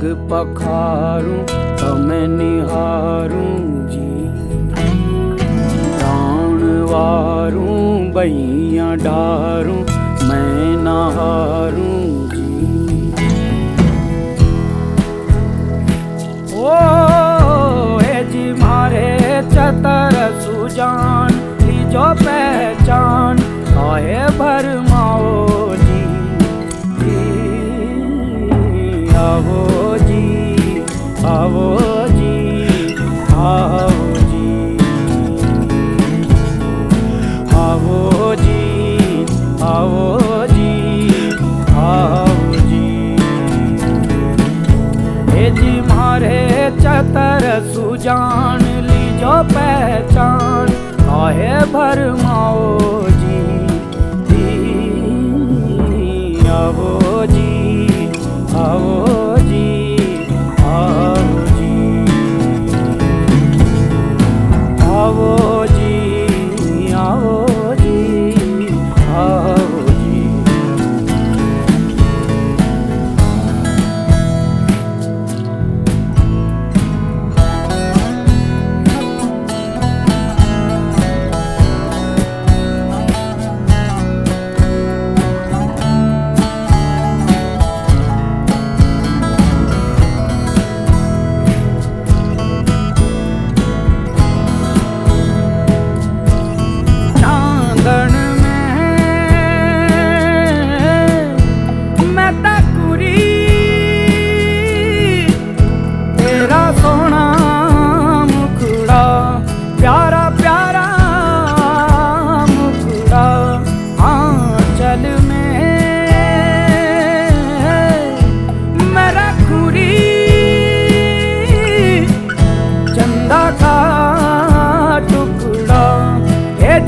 جگ پخاروں میں نہاروں جی ران واروں بہیاں ڈاروں میں نہاروں جی او ہے جی مارے چتر سوجان جو پہچان آئے بھر ماں مارے چتر سجان لیجو پہچان آہے بھر ماؤ جی آو جی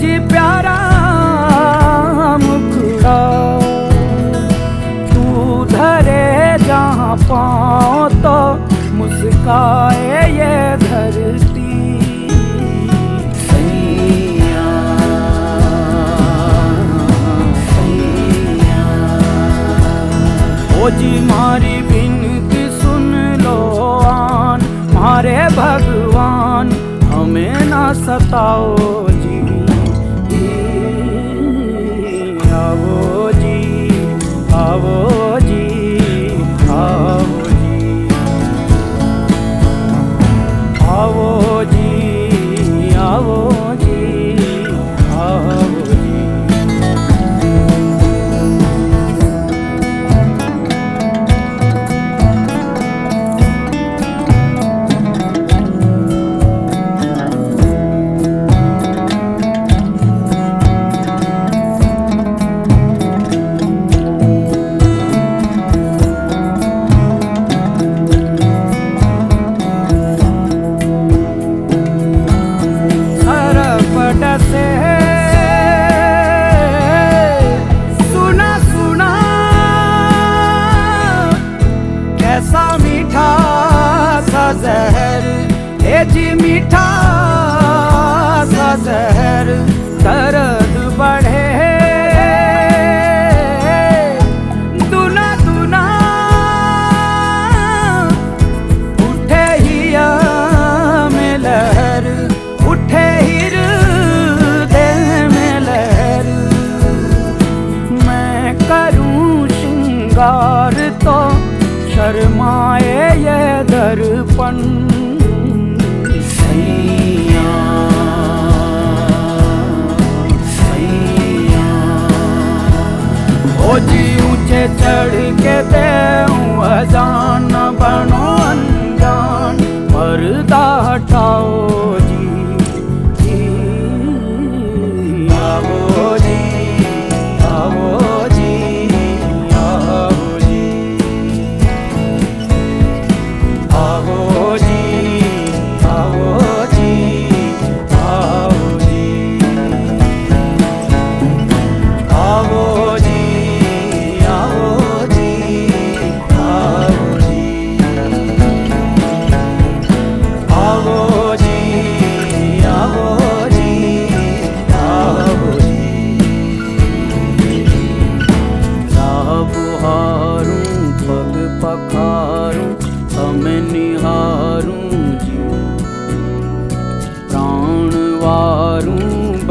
جی پیارا مکھڑا تو دھرے جہاں پاؤں تو مسکائے یہ دھرتی او جی ماری بنتی سن لو آن مارے بھگوان ہمیں نہ ستاؤ ہے جی میٹھا سا زہر درد بڑھے۔ دنا دنا اٹھے ہی اٹھے میں کروں تو شرمائے یہ درپن کردا ٹھاؤ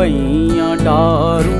بھائیاں ڈاروں